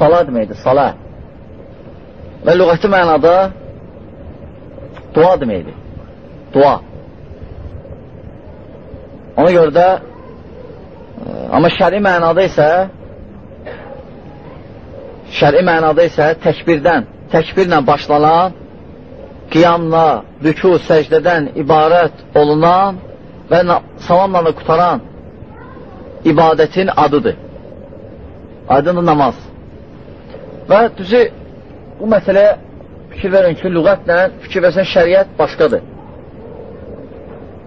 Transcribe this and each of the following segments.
sala deməkdir, sala. Və lügəti mənada dua deməkdir. Dua. Ona görə də e, amma şəri mənada isə şəri mənada isə təkbirdən, təkbirlə başlanan qiyamla, rükû, səcdədən ibarət olunan və salamla da qutaran ibadətin adıdır. Aydındır namaz. Və düzü, bu məsələyə fikir verin ki, lügətlə fikir versən şəriət başqadır.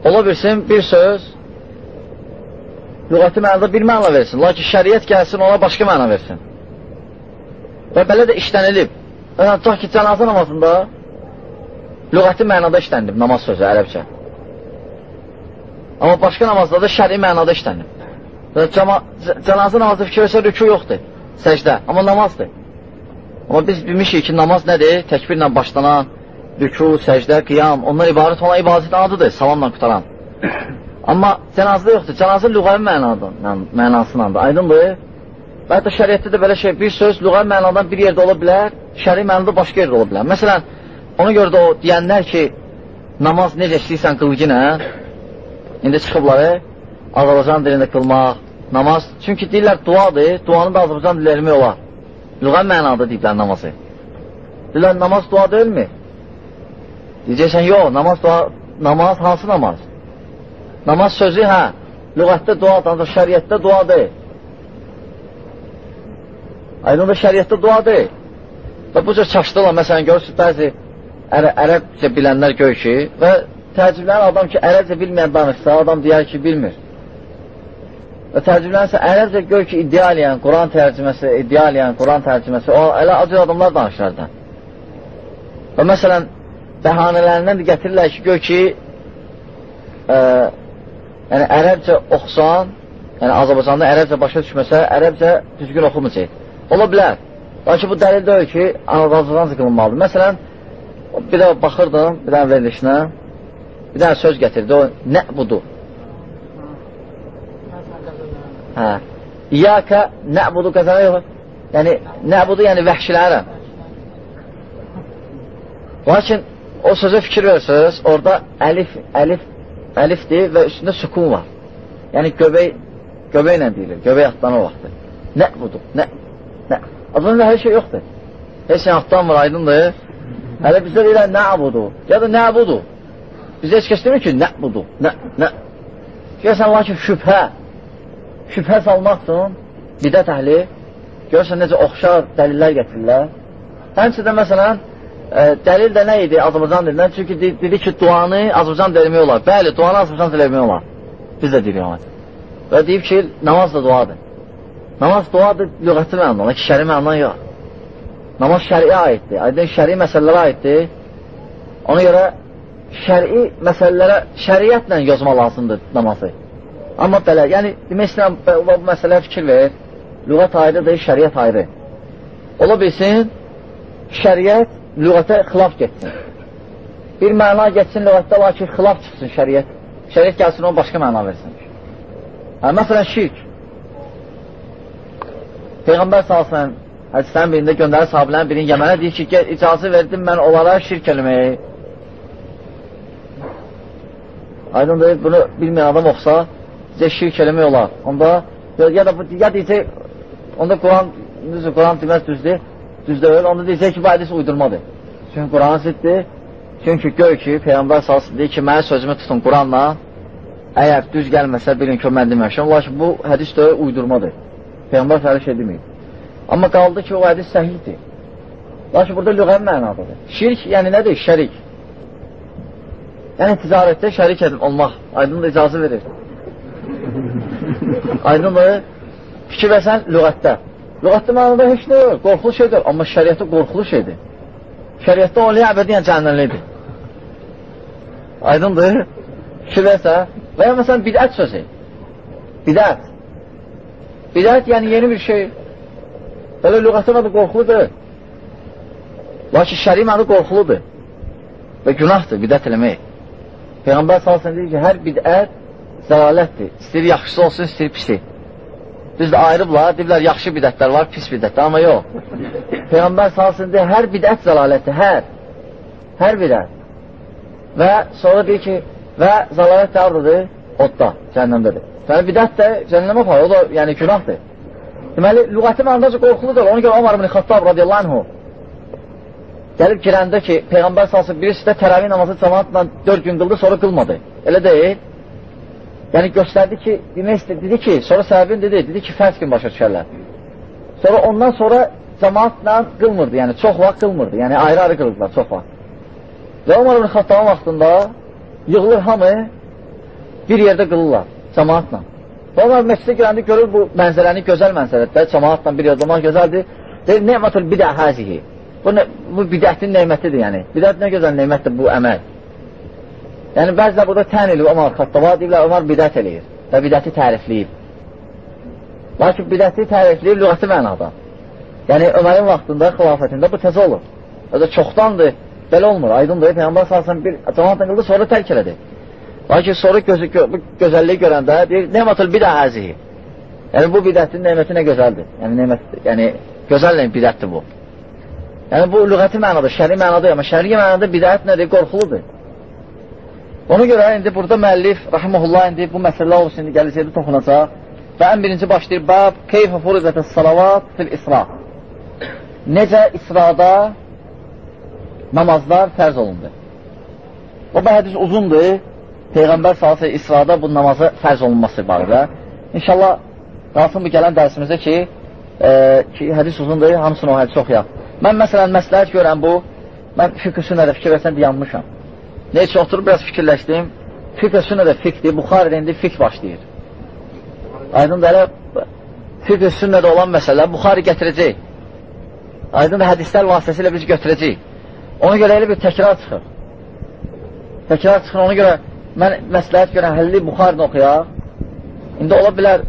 Ola bilsin, bir söz lügəti mənada bir məna versin, lakin şəriət gəlsin, ona başqa məna versin. Və belə də işlənilib. Və tutaq ki, cənazə namazında lügəti mənada işlənilib, namaz sözü ərəbcə. Amma başqa namazda da şəri mənada işlənib. Və cənazə namazı fikir versə, rükü yoxdur, səcdə, amma namazdır. Amma biz bilmişik ki, namaz nədir? Təkbirlə başlanan, rükü, səcdə, qiyam, ondan ibarət olan ibadətin adıdır, salamla qutaran. Amma cənazə yoxdur, cənazə lüğəvi mənasındandır, aydındır. Və hətta şəriətdə də belə şey, bir söz lüğəvi mənadan bir yerdə ola bilər, şəri mənada başqa yerdə ola bilər. Məsələn, ona görə də o deyənlər ki, namaz necə istəyirsən qılginə, indi çıxıbları, Azərbaycan dilində qılmaq, namaz, çünki deyirlər duadır, duanı da Azərbaycan dilində olar. Lüğən mənada deyiblər namazı. Deyirlər, namaz dua deyilmi? Deyəcəksən, yox, namaz dua, namaz hansı namaz? Namaz sözü, hə, lüğətdə duadır, ancaq şəriətdə duadır. Aydın da şəriətdə duadır. Və bu cür çaşdırlar, məsələn, görürsünüz, bəzi ər ərəbcə bilənlər gör ki, və təəccüblənən adam ki, ərəbcə bilməyən danışsa, adam deyər ki, bilmir. Və tərcümlənsə, ərəbcə gör ki, iddia eləyən, Quran tərcüməsi, iddia eləyən, Quran tərcüməsi, o, elə acı adamlar danışırlar. Və məsələn, bəhanələrindən də gətirirlər ki, gör ki, ə, yəni ərəbcə oxusan, yəni Azərbaycanda ərəbcə başa düşməsə, ərəbcə düzgün oxumayacaq. Ola bilər. Lakin bu dəlil deyil ki, Azərbaycanca qılınmalıdır. Məsələn, bir də baxırdım, bir dənə verilişinə, bir dənə söz gətirdi, o nə budur? Hə. İyyəkə nəbudu qəzənə yox. Yəni, nəbudu yəni vəhşilərə. Lakin o sözə fikir verirsiniz, orada əlif, əlif, əlifdir və üstündə sükun var. Yəni, göbək, göbəklə deyilir, göbək atlanı vaxtı. Nəbudu, nə, nə. Adında hər şey yoxdur. Heç şey atlanmır, aydındır. Hələ bizdə deyirlər nəbudu, ya da nəbudu. Bizdə heç kəs demir ki, nəbudu, nə, nə. Görsən, lakin şübhə, şübhə salmaq üçün bidət əhli görürsən necə oxşar dəlillər gətirirlər. Həmçində məsələn, ə, e, dəlil də nə idi Azərbaycan dilindən? Çünki dedi ki, duanı Azərbaycan demək olar. Bəli, duanı Azərbaycan demək olar. Biz də deyirik ona. Və deyib ki, namaz da duadır. Namaz duadır lügəti mənada, ki, şəri mənada yox. Namaz şəriyə aiddir. Aydın şəri məsələlərə aiddir. Ona görə şəri məsələlərə şəriətlə yozma lazımdır namazı. Amma belə, yəni demək istəyirəm, bu məsələyə fikir ver. Lüğət ayrıdır, şəriət ayrı. Ola bilsin, şəriət lüğətə xilaf getsin. Bir məna getsin lüğətdə, lakin xilaf çıxsın şəriət. Şəriət gəlsin, onu başqa məna versin. Hə, məsələn, şirk. Peyğəmbər salsın, hədislərin birində göndərir sahabilərin birini Yəmənə deyir ki, icazı verdim mən onlara şirk eləməyi. Aydındır, bunu bilməyən adam oxsa, şirk eləmək olar. Onda ya da ya deyəcək, onda Quran düzdür, Quran deməz düzdür, düzdür, onda deyəcək ki, bu hədis uydurmadır. Çünki Quran ziddir. Çünki gör ki, Peyğəmbər salsın deyir ki, mənə sözümü tutun Quranla, əgər düz gəlməsə bilin ki, mən deməmişəm. Lakin bu hədis də uydurmadır. Peyğəmbər fəli şey deməyib. Amma qaldı ki, o hədis səhihdir. Lakin burada lüğəvi mənadadır. Şirk, yəni nədir? Şərik. Yəni ticarətdə şərik olmaq, aydın da icazı verir. Aydındır? Fikir versən lügətdə. Lügətdə mənada heç nə yox, qorxulu şeydir. Amma şəriətdə qorxulu şeydir. Şəriətdə olaya əbədiyyən cəhənnəmlidir. Aydındır? Fikir versə. Və ya məsələn bidət sözü. Bidət. Bidət yəni yeni bir şey. Belə lügətdə məndə qorxuludur. Lakin şəri məndə qorxuludur. Və günahdır bidət eləmək. Peyğəmbər salsın deyir ki, hər bidət zəlalətdir. İstəyir yaxşısı olsun, istəyir pisdir. Düzdür, ayrıblar, deyirlər, yaxşı bidətlər var, pis bidətlər, amma yox. Peyğəmbər salsın deyir, hər bidət zəlalətdir, hər. Hər bidət. Və sonra deyir ki, və zəlalət də ardıdır, odda, cəhənnəmdədir. Yəni, bidət də cəhənnəmə aparır, o da yəni günahdır. Deməli, lügəti mənadaca qorxuludur. Ona görə Omar ibn Xattab radiyallahu anhu gəlib girəndə ki, Peyğəmbər salsın birisi də təravih namazı cəmaatla 4 gün qıldı, sonra qılmadı. Elə deyil. Yəni göstərdi ki, demək dedi ki, sonra səbəbin dedi, dedi ki, fərz gün başa düşərlər. Sonra ondan sonra cəmaatla qılmırdı, yəni çox vaxt qılmırdı, yəni ayrı-ayrı qılırdılar çox vaxt. Və Umar ibn Xattabın vaxtında yığılır hamı bir yerdə qılırlar cəmaatla. Və Umar məscidə girəndə görür bu mənzərəni, gözəl mənzərətdə, cəmaatla bir yerdə olmaq gözəldir. Deyir, ne'matul bidə həzihi. Bu, bu bidətin neymətidir, yəni. Bidət nə gözəl neymətdir bu əməl. Yəni, bəzilər burada tən eləyib Ömər Xattaba, deyirlər, Ömər bidət eləyir və bidəti tərifləyib. Lakin bidəti tərifləyib lügəti mənada. Yəni, Ömərin vaxtında, xilafətində bu təzə olur. Özə çoxdandır, belə olmur, aydındır. Peyğəmbər salsan bir cəmatla qıldı, sonra tərk elədi. Lakin sonra gözü, gö bu gözəlliyi görəndə deyir, neymətul bidə əzihi. Yəni, bu bidətin neyməti nə gözəldir. Yəni, neymət, yəni gözəl bidətdir bu. Yəni, bu lügəti mənada, şəri mənada, amma şəri mənada bidət nədir? Qorxuludur. Ona görə indi burada müəllif rahimehullah indi bu məsələlər olsun indi gələcəkdə toxunacaq və ən birinci başlayır bab keyfə furizətəs salavat fil isra. Necə israda namazlar fərz olundu. O bu hədis uzundur. Peyğəmbər sallallahu israda bu namazı fərz olunması barədə. İnşallah qalsın bu gələn dərsimizdə ki, e, ki hədis uzundur, hamısını o hədis oxuyaq. Mən məsələn məsləhət görəm bu, mən fiqh sünnədə fikir versən yanmışam. Neysə oturub biraz fikirləşdim. Fiqh sünnədə fiqhdir, Buxarədə indi fiqh başlayır. Aydın da elə fiqh sünnədə olan məsələ Buxarə gətirəcək. Aydın da hədislər vasitəsilə biz götürəcək. Ona görə elə bir təkrar çıxır. Təkrar çıxır, ona görə mən məsləhət görən həlli Buxarını oxuyaq. İndi ola bilər